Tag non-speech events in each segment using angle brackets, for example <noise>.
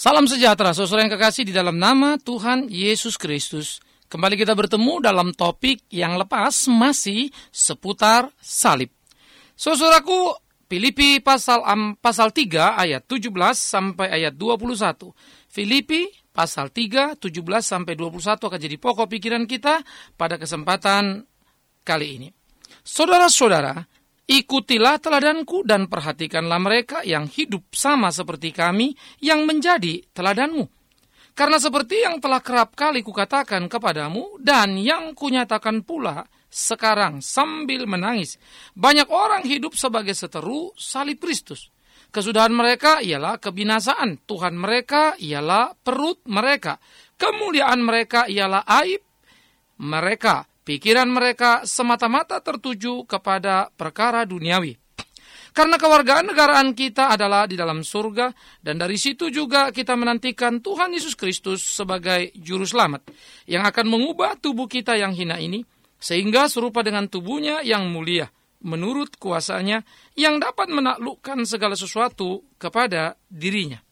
Salam sejahtera, saudara yang kekasih di dalam nama Tuhan Yesus Kristus. Kembali kita bertemu dalam topik yang lepas masih seputar salib. Saudaraku, Filipi pasal um, pasal 3 ayat 17 sampai ayat 21. Filipi pasal 3 17 sampai 21 akan jadi pokok pikiran kita pada kesempatan kali ini. Saudara-saudara, Ikutilah teladanku dan perhatikanlah mereka yang hidup sama seperti kami yang menjadi teladanmu. Karena seperti yang telah kerap kali kukatakan kepadamu dan yang kunyatakan pula sekarang sambil menangis. Banyak orang hidup sebagai seteru salib Kristus. Kesudahan mereka ialah kebinasaan. Tuhan mereka ialah perut mereka. Kemuliaan mereka ialah aib mereka. Pikiran mereka semata-mata tertuju kepada perkara duniawi. Karena kewargaan negaraan kita adalah di dalam surga, dan dari situ juga kita menantikan Tuhan Yesus Kristus sebagai Juru Selamat, yang akan mengubah tubuh kita yang hina ini, sehingga serupa dengan tubuhnya yang mulia, menurut kuasanya, yang dapat menaklukkan segala sesuatu kepada dirinya.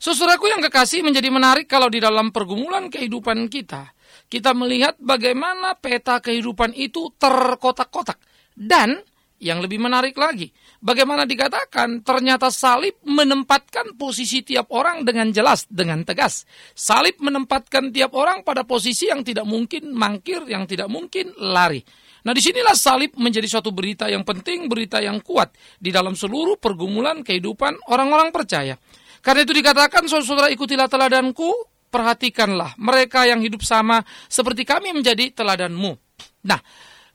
Saudaraku yang kekasih menjadi menarik kalau di dalam pergumulan kehidupan kita, kita melihat bagaimana peta kehidupan itu terkotak-kotak. Dan yang lebih menarik lagi, bagaimana dikatakan ternyata salib menempatkan posisi tiap orang dengan jelas, dengan tegas. Salib menempatkan tiap orang pada posisi yang tidak mungkin mangkir, yang tidak mungkin lari. Nah di sinilah salib menjadi suatu berita yang penting, berita yang kuat di dalam seluruh pergumulan kehidupan orang-orang percaya. Karena itu dikatakan saudara ikutilah teladanku perhatikanlah mereka yang hidup sama seperti kami menjadi teladanmu. Nah,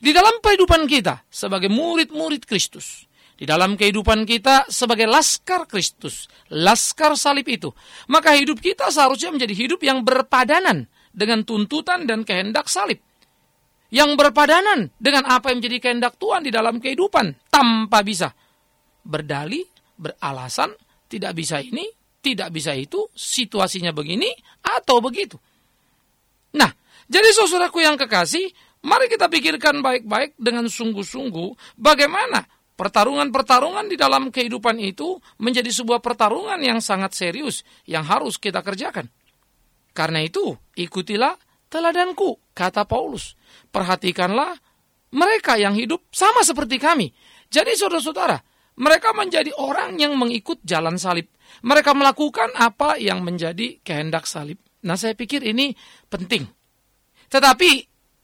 di dalam kehidupan kita sebagai murid-murid Kristus, di dalam kehidupan kita sebagai laskar Kristus, laskar salib itu, maka hidup kita seharusnya menjadi hidup yang berpadanan dengan tuntutan dan kehendak salib. Yang berpadanan dengan apa yang menjadi kehendak Tuhan di dalam kehidupan tanpa bisa berdali, beralasan, tidak bisa ini, tidak bisa itu, situasinya begini atau begitu. Nah, jadi saudaraku yang kekasih, mari kita pikirkan baik-baik dengan sungguh-sungguh bagaimana pertarungan-pertarungan di dalam kehidupan itu menjadi sebuah pertarungan yang sangat serius yang harus kita kerjakan. Karena itu, ikutilah teladanku, kata Paulus. Perhatikanlah mereka yang hidup sama seperti kami. Jadi saudara-saudara, mereka menjadi orang yang mengikut jalan salib. Mereka melakukan apa yang menjadi kehendak salib. Nah, saya pikir ini penting. Tetapi,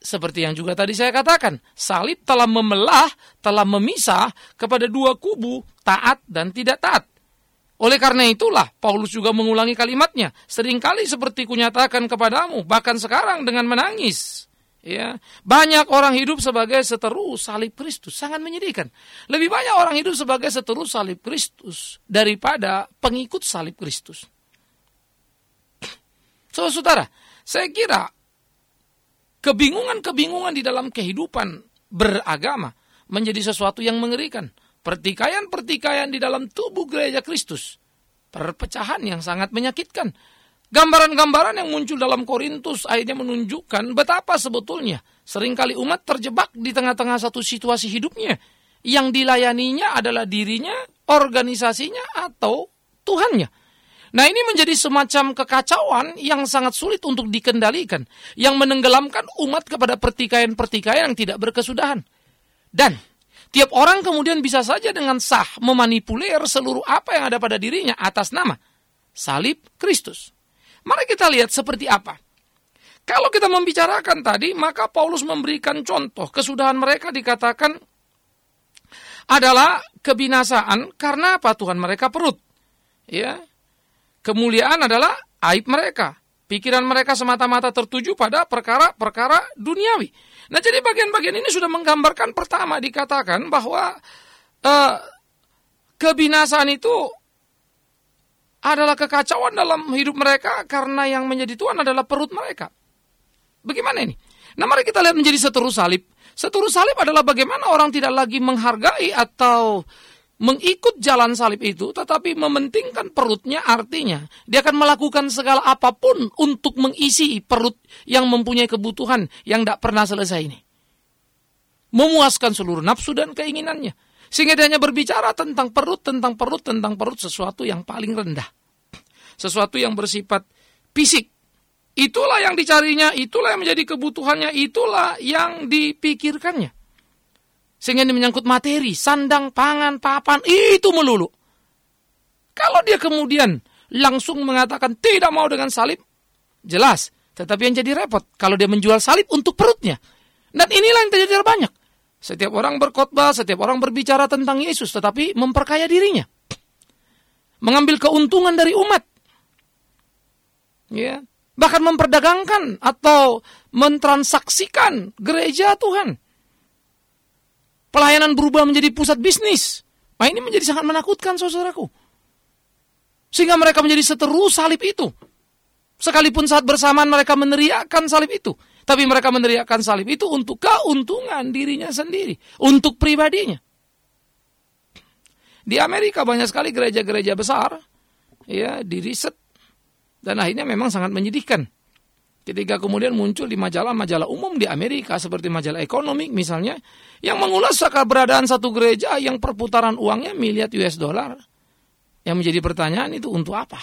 seperti yang juga tadi saya katakan, salib telah memelah, telah memisah kepada dua kubu, taat dan tidak taat. Oleh karena itulah, Paulus juga mengulangi kalimatnya. Seringkali seperti kunyatakan kepadamu, bahkan sekarang dengan menangis. Ya, banyak orang hidup sebagai seteru salib Kristus, sangat menyedihkan. Lebih banyak orang hidup sebagai seteru salib Kristus daripada pengikut salib Kristus. <clears throat> Saudara, saya kira kebingungan-kebingungan di dalam kehidupan beragama menjadi sesuatu yang mengerikan. Pertikaian-pertikaian di dalam tubuh gereja Kristus. Perpecahan yang sangat menyakitkan Gambaran-gambaran yang muncul dalam Korintus akhirnya menunjukkan betapa sebetulnya sering kali umat terjebak di tengah-tengah satu situasi hidupnya yang dilayaninya adalah dirinya, organisasinya, atau Tuhannya. Nah ini menjadi semacam kekacauan yang sangat sulit untuk dikendalikan, yang menenggelamkan umat kepada pertikaian-pertikaian yang tidak berkesudahan. Dan tiap orang kemudian bisa saja dengan sah memanipulir seluruh apa yang ada pada dirinya atas nama salib Kristus. Mari kita lihat seperti apa. Kalau kita membicarakan tadi, maka Paulus memberikan contoh. Kesudahan mereka dikatakan adalah kebinasaan karena apa? Tuhan mereka perut. Ya. Kemuliaan adalah aib mereka. Pikiran mereka semata-mata tertuju pada perkara-perkara duniawi. Nah, jadi bagian-bagian ini sudah menggambarkan pertama dikatakan bahwa uh, kebinasaan itu adalah kekacauan dalam hidup mereka karena yang menjadi Tuhan adalah perut mereka. Bagaimana ini? Nah mari kita lihat menjadi seteru salib. Seteru salib adalah bagaimana orang tidak lagi menghargai atau mengikut jalan salib itu, tetapi mementingkan perutnya artinya dia akan melakukan segala apa pun untuk mengisi perut yang mempunyai kebutuhan yang tidak pernah selesai ini. Memuaskan seluruh nafsu dan keinginannya. Sehingga dia hanya berbicara tentang perut, tentang perut, tentang perut sesuatu yang paling rendah. sesuatu yang bersifat fisik. Itulah yang dicarinya, itulah yang menjadi kebutuhannya, itulah yang dipikirkannya. Sehingga ini menyangkut materi, sandang, pangan, papan, itu melulu. Kalau dia kemudian langsung mengatakan tidak mau dengan salib, jelas. Tetapi yang jadi repot, kalau dia menjual salib untuk perutnya. Dan inilah yang terjadi banyak. Setiap orang berkhotbah, setiap orang berbicara tentang Yesus, tetapi memperkaya dirinya. Mengambil keuntungan dari umat. Ya, bahkan memperdagangkan atau mentransaksikan gereja Tuhan. Pelayanan berubah menjadi pusat bisnis. Nah ini menjadi sangat menakutkan saudaraku. Sehingga mereka menjadi seteru salib itu. Sekalipun saat bersamaan mereka meneriakkan salib itu. Tapi mereka meneriakkan salib itu untuk keuntungan dirinya sendiri. Untuk pribadinya. Di Amerika banyak sekali gereja-gereja besar. Ya, di riset. Dan akhirnya memang sangat menyedihkan. Ketika kemudian muncul di majalah-majalah umum di Amerika seperti majalah ekonomi misalnya yang mengulas keberadaan satu gereja yang perputaran uangnya miliar US dollar. Yang menjadi pertanyaan itu untuk apa?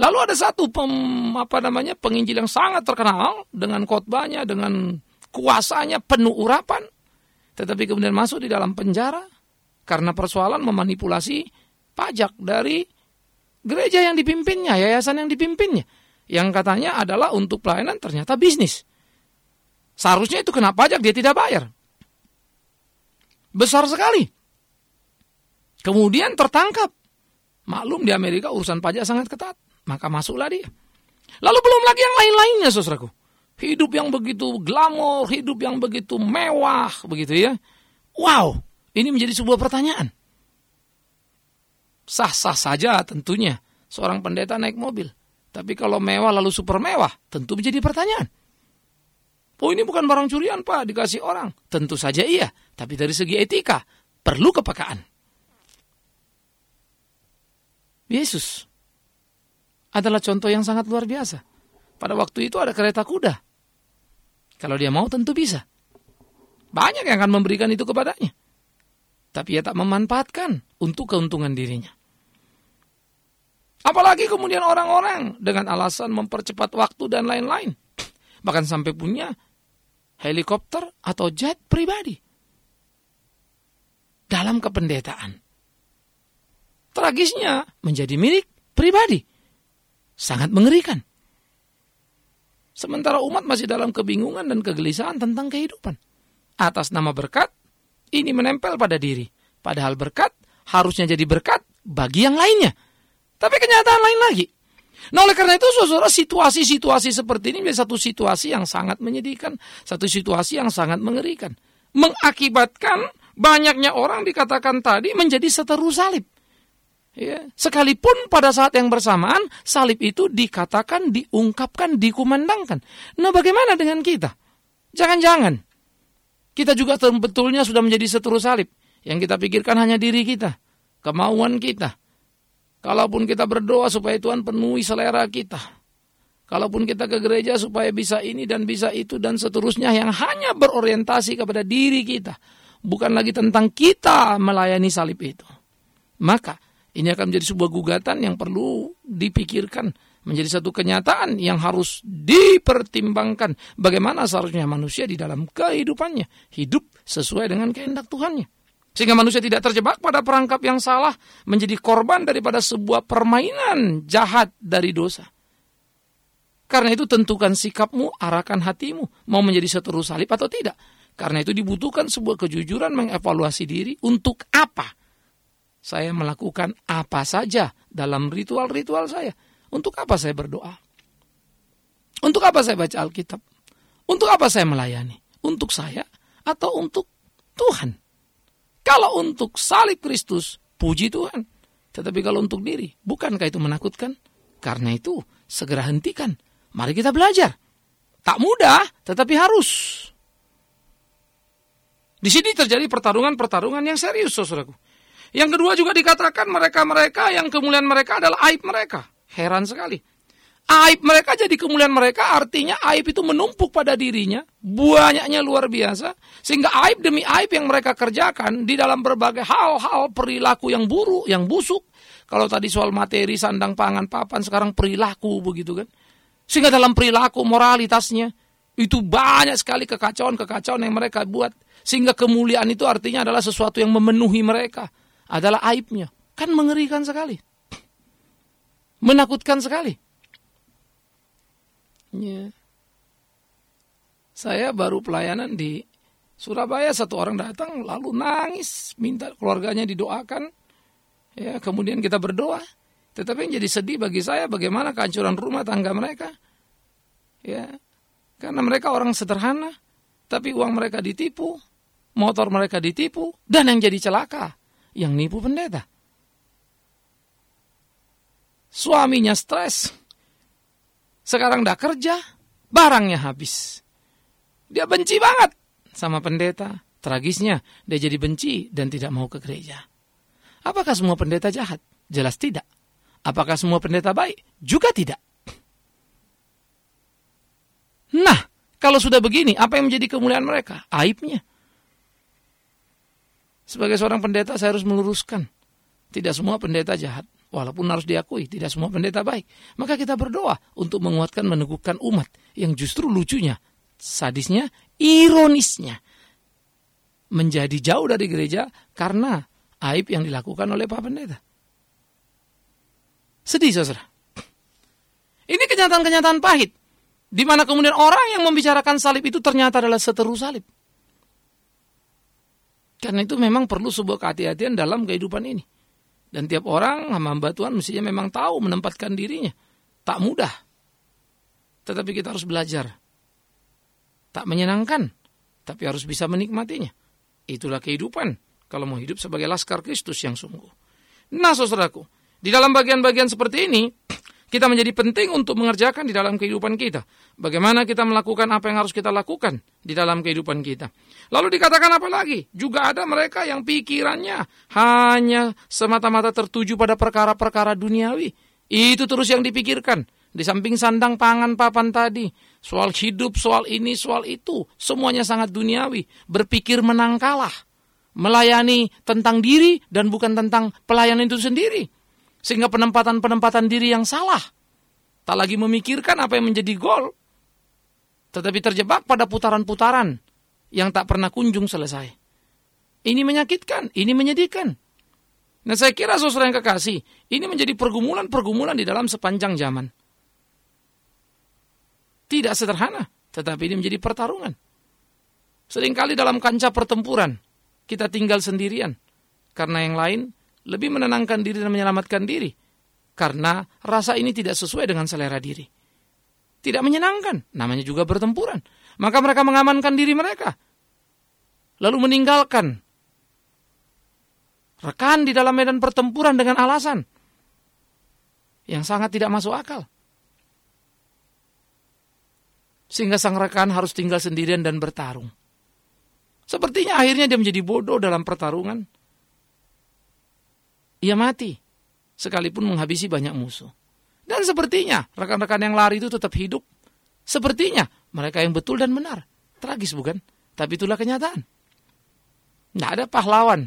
Lalu ada satu pem, apa namanya penginjil yang sangat terkenal dengan khotbahnya, dengan kuasanya penuh urapan, tetapi kemudian masuk di dalam penjara karena persoalan memanipulasi pajak dari gereja yang dipimpinnya, yayasan yang dipimpinnya, yang katanya adalah untuk pelayanan ternyata bisnis. Seharusnya itu kena pajak dia tidak bayar. Besar sekali. Kemudian tertangkap. Maklum di Amerika urusan pajak sangat ketat. Maka masuklah dia. Lalu belum lagi yang lain-lainnya saudaraku. Hidup yang begitu glamor, hidup yang begitu mewah, begitu ya. Wow, ini menjadi sebuah pertanyaan. Sah-sah saja tentunya seorang pendeta naik mobil. Tapi kalau mewah lalu super mewah, tentu menjadi pertanyaan. Oh ini bukan barang curian pak, dikasih orang. Tentu saja iya, tapi dari segi etika, perlu kepekaan. Yesus adalah contoh yang sangat luar biasa. Pada waktu itu ada kereta kuda. Kalau dia mau tentu bisa. Banyak yang akan memberikan itu kepadanya. Tapi ia tak memanfaatkan untuk keuntungan dirinya. Apalagi kemudian orang-orang dengan alasan mempercepat waktu dan lain-lain. Bahkan sampai punya helikopter atau jet pribadi. Dalam kependetaan. Tragisnya menjadi milik pribadi sangat mengerikan. Sementara umat masih dalam kebingungan dan kegelisahan tentang kehidupan. Atas nama berkat, ini menempel pada diri. Padahal berkat harusnya jadi berkat bagi yang lainnya. Tapi kenyataan lain lagi. Nah oleh karena itu saudara situasi-situasi seperti ini menjadi satu situasi yang sangat menyedihkan. Satu situasi yang sangat mengerikan. Mengakibatkan banyaknya orang dikatakan tadi menjadi seteru salib. Ya. Sekalipun pada saat yang bersamaan salib itu dikatakan, diungkapkan, dikumandangkan. Nah bagaimana dengan kita? Jangan-jangan kita juga sebetulnya sudah menjadi seteru salib. Yang kita pikirkan hanya diri kita, kemauan kita. Kalaupun kita berdoa supaya Tuhan penuhi selera kita. Kalaupun kita ke gereja supaya bisa ini dan bisa itu dan seterusnya yang hanya berorientasi kepada diri kita. Bukan lagi tentang kita melayani salib itu. Maka ini akan menjadi sebuah gugatan yang perlu dipikirkan menjadi satu kenyataan yang harus dipertimbangkan bagaimana seharusnya manusia di dalam kehidupannya hidup sesuai dengan kehendak Tuhannya. Sehingga manusia tidak terjebak pada perangkap yang salah menjadi korban daripada sebuah permainan jahat dari dosa. Karena itu tentukan sikapmu, arahkan hatimu, mau menjadi seteru salib atau tidak. Karena itu dibutuhkan sebuah kejujuran mengevaluasi diri untuk apa saya melakukan apa saja dalam ritual-ritual saya. Untuk apa saya berdoa? Untuk apa saya baca Alkitab? Untuk apa saya melayani? Untuk saya atau untuk Tuhan? Kalau untuk salib Kristus, puji Tuhan. Tetapi kalau untuk diri, bukankah itu menakutkan? Karena itu, segera hentikan. Mari kita belajar. Tak mudah, tetapi harus. Di sini terjadi pertarungan-pertarungan yang serius, saudaraku. Yang kedua juga dikatakan mereka-mereka yang kemuliaan mereka adalah aib mereka. Heran sekali. Aib mereka jadi kemuliaan mereka artinya aib itu menumpuk pada dirinya. Banyaknya luar biasa. Sehingga aib demi aib yang mereka kerjakan di dalam berbagai hal-hal perilaku yang buruk, yang busuk. Kalau tadi soal materi, sandang, pangan, papan, sekarang perilaku begitu kan. Sehingga dalam perilaku moralitasnya itu banyak sekali kekacauan-kekacauan yang mereka buat. Sehingga kemuliaan itu artinya adalah sesuatu yang memenuhi mereka. Adalah aibnya. Kan mengerikan sekali. Menakutkan sekali. Ya. Saya baru pelayanan di Surabaya satu orang datang lalu nangis minta keluarganya didoakan. Ya, kemudian kita berdoa. Tetapi yang jadi sedih bagi saya bagaimana kehancuran rumah tangga mereka. Ya. Karena mereka orang sederhana, tapi uang mereka ditipu, motor mereka ditipu, dan yang jadi celaka, yang nipu pendeta. Suaminya stres, sekarang dah kerja, barangnya habis. Dia benci banget sama pendeta. Tragisnya, dia jadi benci dan tidak mau ke gereja. Apakah semua pendeta jahat? Jelas tidak. Apakah semua pendeta baik? Juga tidak. Nah, kalau sudah begini, apa yang menjadi kemuliaan mereka? Aibnya. Sebagai seorang pendeta, saya harus meluruskan. Tidak semua pendeta jahat. Walaupun harus diakui, tidak semua pendeta baik. Maka kita berdoa untuk menguatkan, meneguhkan umat. Yang justru lucunya, sadisnya, ironisnya. Menjadi jauh dari gereja karena aib yang dilakukan oleh Pak Pendeta. Sedih, saudara. Ini kenyataan-kenyataan pahit. Di mana kemudian orang yang membicarakan salib itu ternyata adalah seteru salib. Karena itu memang perlu sebuah kehati-hatian dalam kehidupan ini. Dan tiap orang hamba Tuhan mestinya memang tahu menempatkan dirinya. Tak mudah. Tetapi kita harus belajar. Tak menyenangkan, tapi harus bisa menikmatinya. Itulah kehidupan kalau mau hidup sebagai laskar Kristus yang sungguh. Nah, saudaraku, di dalam bagian-bagian seperti ini, kita menjadi penting untuk mengerjakan di dalam kehidupan kita. Bagaimana kita melakukan apa yang harus kita lakukan di dalam kehidupan kita. Lalu dikatakan apa lagi? Juga ada mereka yang pikirannya hanya semata-mata tertuju pada perkara-perkara duniawi. Itu terus yang dipikirkan. Di samping sandang pangan papan tadi. Soal hidup, soal ini, soal itu. Semuanya sangat duniawi. Berpikir menang kalah. Melayani tentang diri dan bukan tentang pelayanan itu sendiri sehingga penempatan-penempatan diri yang salah. Tak lagi memikirkan apa yang menjadi gol. Tetapi terjebak pada putaran-putaran yang tak pernah kunjung selesai. Ini menyakitkan, ini menyedihkan. Nah saya kira saudara yang kekasih, ini menjadi pergumulan-pergumulan di dalam sepanjang zaman. Tidak sederhana, tetapi ini menjadi pertarungan. Seringkali dalam kancah pertempuran, kita tinggal sendirian. Karena yang lain lebih menenangkan diri dan menyelamatkan diri karena rasa ini tidak sesuai dengan selera diri. Tidak menyenangkan, namanya juga bertempuran. Maka mereka mengamankan diri mereka. Lalu meninggalkan rekan di dalam medan pertempuran dengan alasan yang sangat tidak masuk akal. Sehingga sang rekan harus tinggal sendirian dan bertarung. Sepertinya akhirnya dia menjadi bodoh dalam pertarungan ia mati sekalipun menghabisi banyak musuh. Dan sepertinya rekan-rekan yang lari itu tetap hidup. Sepertinya mereka yang betul dan benar. Tragis bukan? Tapi itulah kenyataan. Tidak ada pahlawan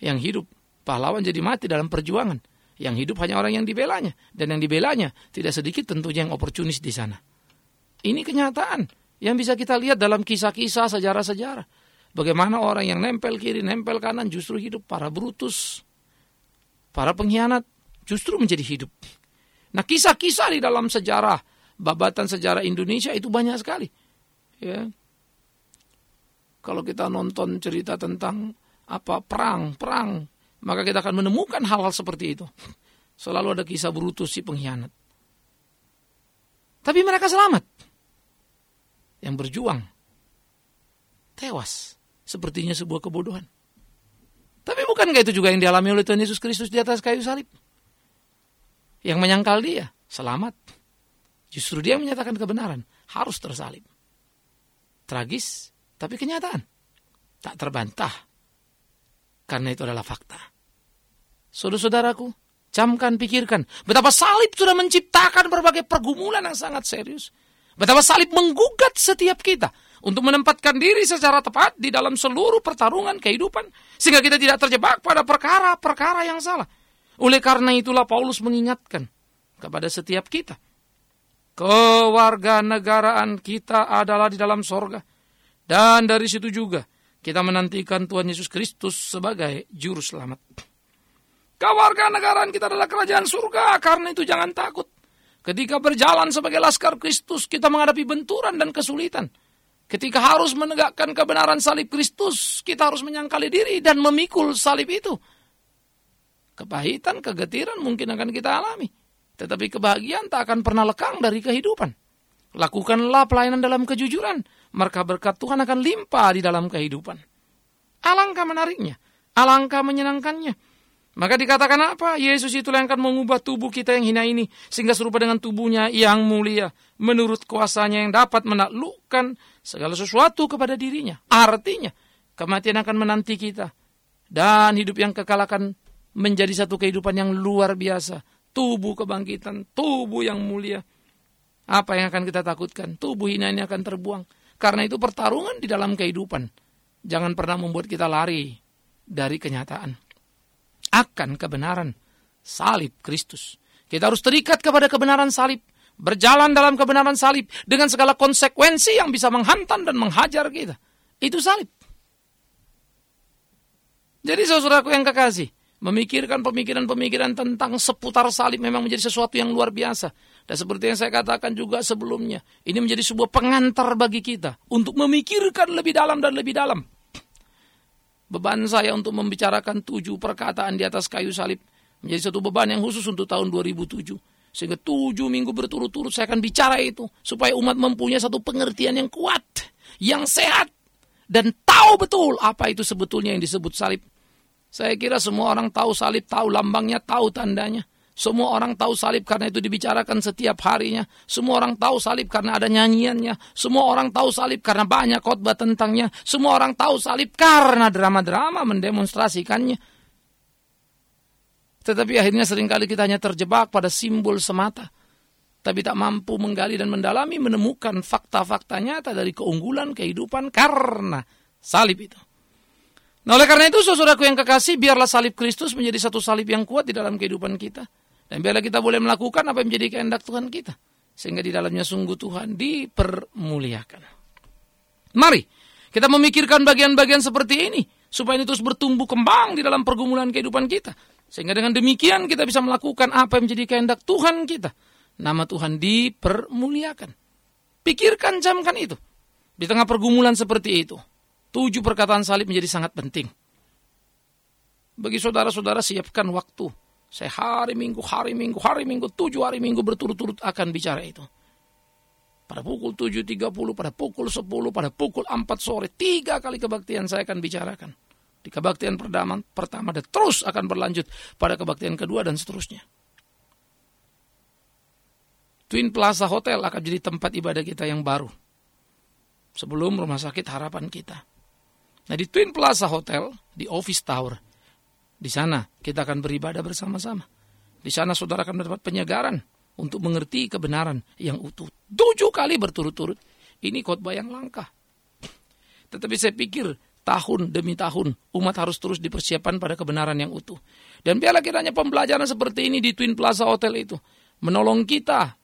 yang hidup. Pahlawan jadi mati dalam perjuangan. Yang hidup hanya orang yang dibelanya. Dan yang dibelanya tidak sedikit tentunya yang oportunis di sana. Ini kenyataan yang bisa kita lihat dalam kisah-kisah sejarah-sejarah. Bagaimana orang yang nempel kiri, nempel kanan justru hidup. Para Brutus, para pengkhianat justru menjadi hidup. Nah, kisah-kisah di dalam sejarah babatan sejarah Indonesia itu banyak sekali. Ya. Kalau kita nonton cerita tentang apa perang, perang, maka kita akan menemukan hal-hal seperti itu. Selalu ada kisah Brutus si pengkhianat. Tapi mereka selamat. Yang berjuang tewas. Sepertinya sebuah kebodohan. Tapi bukankah itu juga yang dialami oleh Tuhan Yesus Kristus di atas kayu salib? Yang menyangkal dia, selamat. Justru dia menyatakan kebenaran, harus tersalib. Tragis, tapi kenyataan. Tak terbantah. Karena itu adalah fakta. Saudara-saudaraku, Camkan, pikirkan. Betapa salib sudah menciptakan berbagai pergumulan yang sangat serius. Betapa salib menggugat setiap kita untuk menempatkan diri secara tepat di dalam seluruh pertarungan kehidupan. Sehingga kita tidak terjebak pada perkara-perkara yang salah. Oleh karena itulah Paulus mengingatkan kepada setiap kita. Kewarganegaraan kita adalah di dalam sorga. Dan dari situ juga kita menantikan Tuhan Yesus Kristus sebagai juru selamat. Kewarganegaraan kita adalah kerajaan surga, karena itu jangan takut. Ketika berjalan sebagai laskar Kristus, kita menghadapi benturan dan kesulitan. Ketika harus menegakkan kebenaran salib Kristus, kita harus menyangkali diri dan memikul salib itu. Kepahitan, kegetiran mungkin akan kita alami. Tetapi kebahagiaan tak akan pernah lekang dari kehidupan. Lakukanlah pelayanan dalam kejujuran, maka berkat Tuhan akan limpah di dalam kehidupan. Alangkah menariknya, alangkah menyenangkannya maka dikatakan apa? Yesus itu yang akan mengubah tubuh kita yang hina ini sehingga serupa dengan tubuhnya yang mulia menurut kuasanya yang dapat menaklukkan segala sesuatu kepada dirinya. Artinya kematian akan menanti kita dan hidup yang kekal akan menjadi satu kehidupan yang luar biasa. Tubuh kebangkitan, tubuh yang mulia. Apa yang akan kita takutkan? Tubuh hina ini akan terbuang. Karena itu pertarungan di dalam kehidupan. Jangan pernah membuat kita lari dari kenyataan akan kebenaran salib Kristus. Kita harus terikat kepada kebenaran salib, berjalan dalam kebenaran salib dengan segala konsekuensi yang bisa menghantam dan menghajar kita. Itu salib. Jadi saudaraku yang kekasih, memikirkan pemikiran-pemikiran tentang seputar salib memang menjadi sesuatu yang luar biasa. Dan seperti yang saya katakan juga sebelumnya, ini menjadi sebuah pengantar bagi kita untuk memikirkan lebih dalam dan lebih dalam beban saya untuk membicarakan tujuh perkataan di atas kayu salib menjadi satu beban yang khusus untuk tahun 2007. Sehingga tujuh minggu berturut-turut saya akan bicara itu. Supaya umat mempunyai satu pengertian yang kuat, yang sehat, dan tahu betul apa itu sebetulnya yang disebut salib. Saya kira semua orang tahu salib, tahu lambangnya, tahu tandanya. Semua orang tahu salib karena itu dibicarakan setiap harinya. Semua orang tahu salib karena ada nyanyiannya. Semua orang tahu salib karena banyak khotbah tentangnya. Semua orang tahu salib karena drama-drama mendemonstrasikannya. Tetapi akhirnya sering kali kita hanya terjebak pada simbol semata. Tapi tak mampu menggali dan mendalami menemukan fakta-fakta nyata dari keunggulan kehidupan karena salib itu. Nah oleh karena itu saudaraku yang kekasih biarlah salib Kristus menjadi satu salib yang kuat di dalam kehidupan kita. Dan biarlah kita boleh melakukan apa yang menjadi kehendak Tuhan kita. Sehingga di dalamnya sungguh Tuhan dipermuliakan. Mari kita memikirkan bagian-bagian seperti ini. Supaya ini terus bertumbuh kembang di dalam pergumulan kehidupan kita. Sehingga dengan demikian kita bisa melakukan apa yang menjadi kehendak Tuhan kita. Nama Tuhan dipermuliakan. Pikirkan, jamkan itu. Di tengah pergumulan seperti itu. Tujuh perkataan salib menjadi sangat penting. Bagi saudara-saudara siapkan waktu saya hari Minggu, hari Minggu, hari Minggu, tujuh hari Minggu berturut-turut akan bicara itu. Pada pukul 7.30, pada pukul 10, pada pukul 4 sore, tiga kali kebaktian saya akan bicarakan. Di kebaktian pertama, pertama dan terus akan berlanjut pada kebaktian kedua dan seterusnya. Twin Plaza Hotel akan jadi tempat ibadah kita yang baru. Sebelum rumah sakit harapan kita. Nah di Twin Plaza Hotel, di Office Tower, di sana kita akan beribadah bersama-sama. Di sana saudara akan mendapat penyegaran untuk mengerti kebenaran yang utuh. Tujuh kali berturut-turut. Ini khotbah yang langka. Tetapi saya pikir tahun demi tahun umat harus terus dipersiapkan pada kebenaran yang utuh. Dan biarlah kiranya pembelajaran seperti ini di Twin Plaza Hotel itu menolong kita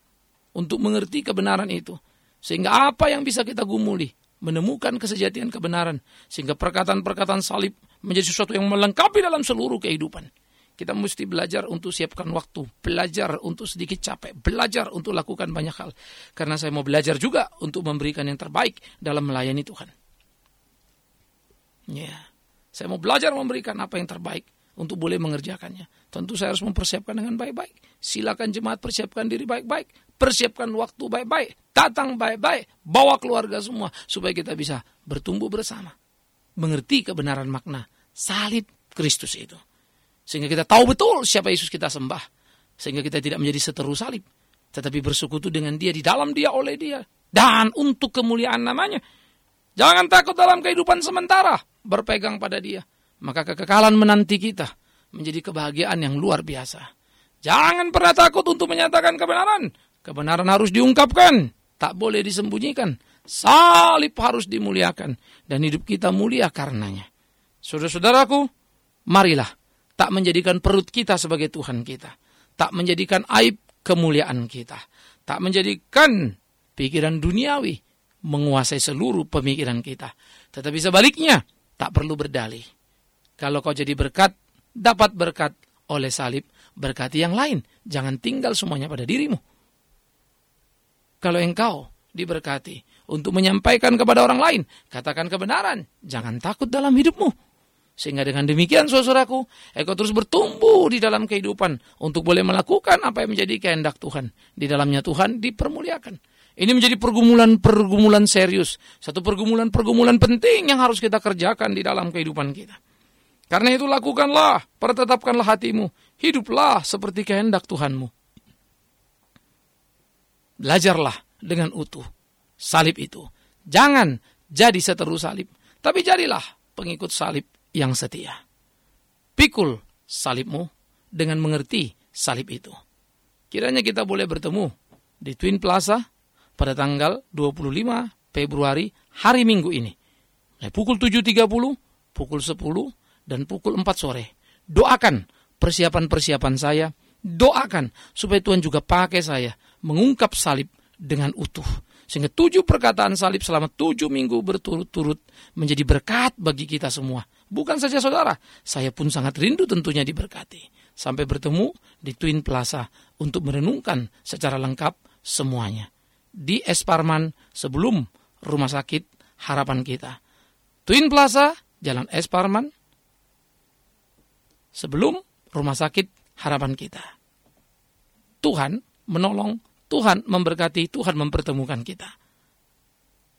untuk mengerti kebenaran itu. Sehingga apa yang bisa kita gumuli, menemukan kesejatian kebenaran. Sehingga perkataan-perkataan salib menjadi sesuatu yang melengkapi dalam seluruh kehidupan. Kita mesti belajar untuk siapkan waktu, belajar untuk sedikit capek, belajar untuk lakukan banyak hal. Karena saya mau belajar juga untuk memberikan yang terbaik dalam melayani Tuhan. Ya, saya mau belajar memberikan apa yang terbaik untuk boleh mengerjakannya. Tentu saya harus mempersiapkan dengan baik-baik. Silakan jemaat persiapkan diri baik-baik, persiapkan waktu baik-baik, datang baik-baik, bawa keluarga semua supaya kita bisa bertumbuh bersama, mengerti kebenaran makna salib Kristus itu. Sehingga kita tahu betul siapa Yesus kita sembah. Sehingga kita tidak menjadi seteru salib. Tetapi bersekutu dengan dia, di dalam dia, oleh dia. Dan untuk kemuliaan namanya. Jangan takut dalam kehidupan sementara. Berpegang pada dia. Maka kekekalan menanti kita menjadi kebahagiaan yang luar biasa. Jangan pernah takut untuk menyatakan kebenaran. Kebenaran harus diungkapkan, tak boleh disembunyikan. Salib harus dimuliakan dan hidup kita mulia karenanya. Saudara-saudaraku, marilah tak menjadikan perut kita sebagai Tuhan kita, tak menjadikan aib kemuliaan kita, tak menjadikan pikiran duniawi menguasai seluruh pemikiran kita. Tetapi sebaliknya, tak perlu berdalih. Kalau kau jadi berkat, dapat berkat oleh salib, berkati yang lain. Jangan tinggal semuanya pada dirimu. Kalau engkau diberkati untuk menyampaikan kepada orang lain, katakan kebenaran. Jangan takut dalam hidupmu. Sehingga dengan demikian saudaraku, engkau terus bertumbuh di dalam kehidupan untuk boleh melakukan apa yang menjadi kehendak Tuhan. Di dalamnya Tuhan dipermuliakan. Ini menjadi pergumulan-pergumulan serius. Satu pergumulan-pergumulan penting yang harus kita kerjakan di dalam kehidupan kita. Karena itu lakukanlah, pertetapkanlah hatimu, hiduplah seperti kehendak Tuhanmu. Belajarlah dengan utuh salib itu. Jangan jadi seteru salib, tapi jadilah pengikut salib yang setia. Pikul salibmu dengan mengerti salib itu. Kiranya kita boleh bertemu di Twin Plaza pada tanggal 25 Februari hari Minggu ini. pukul 7.30, pukul 10, dan pukul 4 sore. Doakan persiapan-persiapan saya, doakan supaya Tuhan juga pakai saya mengungkap salib dengan utuh. Sehingga tujuh perkataan salib selama tujuh minggu berturut-turut menjadi berkat bagi kita semua. Bukan saja saudara, saya pun sangat rindu tentunya diberkati. Sampai bertemu di Twin Plaza untuk merenungkan secara lengkap semuanya. Di Esparman sebelum rumah sakit harapan kita. Twin Plaza, Jalan Esparman, sebelum rumah sakit harapan kita. Tuhan menolong, Tuhan memberkati, Tuhan mempertemukan kita.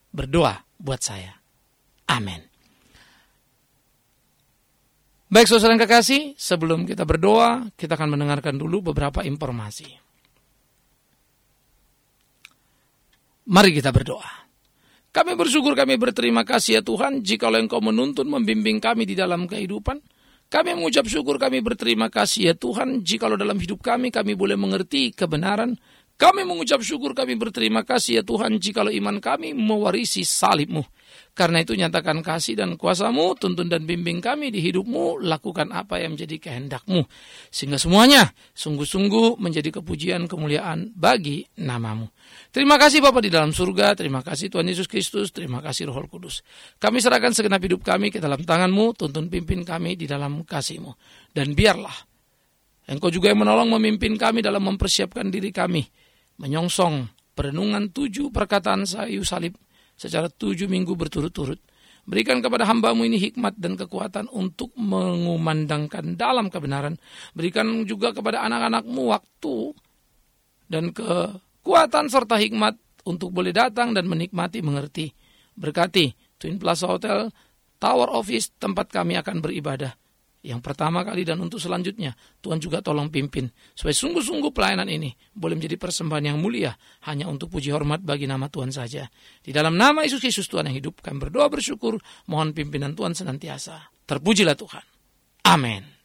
Berdoa buat saya. Amin. Baik saudara yang kekasih, sebelum kita berdoa, kita akan mendengarkan dulu beberapa informasi. Mari kita berdoa. Kami bersyukur, kami berterima kasih ya Tuhan, jika Engkau menuntun, membimbing kami di dalam kehidupan, kami mengucap syukur, kami berterima kasih ya Tuhan, jikalau dalam hidup kami, kami boleh mengerti kebenaran. Kami mengucap syukur, kami berterima kasih ya Tuhan, jikalau iman kami mewarisi salibmu. Karena itu nyatakan kasih dan kuasamu, tuntun dan bimbing kami di hidupmu, lakukan apa yang menjadi kehendakmu. Sehingga semuanya sungguh-sungguh menjadi kepujian kemuliaan bagi namamu. Terima kasih Bapak di dalam surga, terima kasih Tuhan Yesus Kristus, terima kasih Roh Kudus. Kami serahkan segenap hidup kami ke dalam tanganmu, tuntun pimpin kami di dalam kasihmu. Dan biarlah Engkau juga yang menolong memimpin kami dalam mempersiapkan diri kami, menyongsong perenungan tujuh perkataan sayu salib secara tujuh minggu berturut-turut. Berikan kepada hambamu ini hikmat dan kekuatan untuk mengumandangkan dalam kebenaran. Berikan juga kepada anak-anakmu waktu dan kekuatan serta hikmat untuk boleh datang dan menikmati mengerti. Berkati Twin Plaza Hotel, Tower Office tempat kami akan beribadah yang pertama kali dan untuk selanjutnya Tuhan juga tolong pimpin supaya sungguh-sungguh pelayanan ini boleh menjadi persembahan yang mulia hanya untuk puji hormat bagi nama Tuhan saja. Di dalam nama Yesus Kristus Tuhan yang hidup kami berdoa bersyukur mohon pimpinan Tuhan senantiasa. Terpujilah Tuhan. Amin.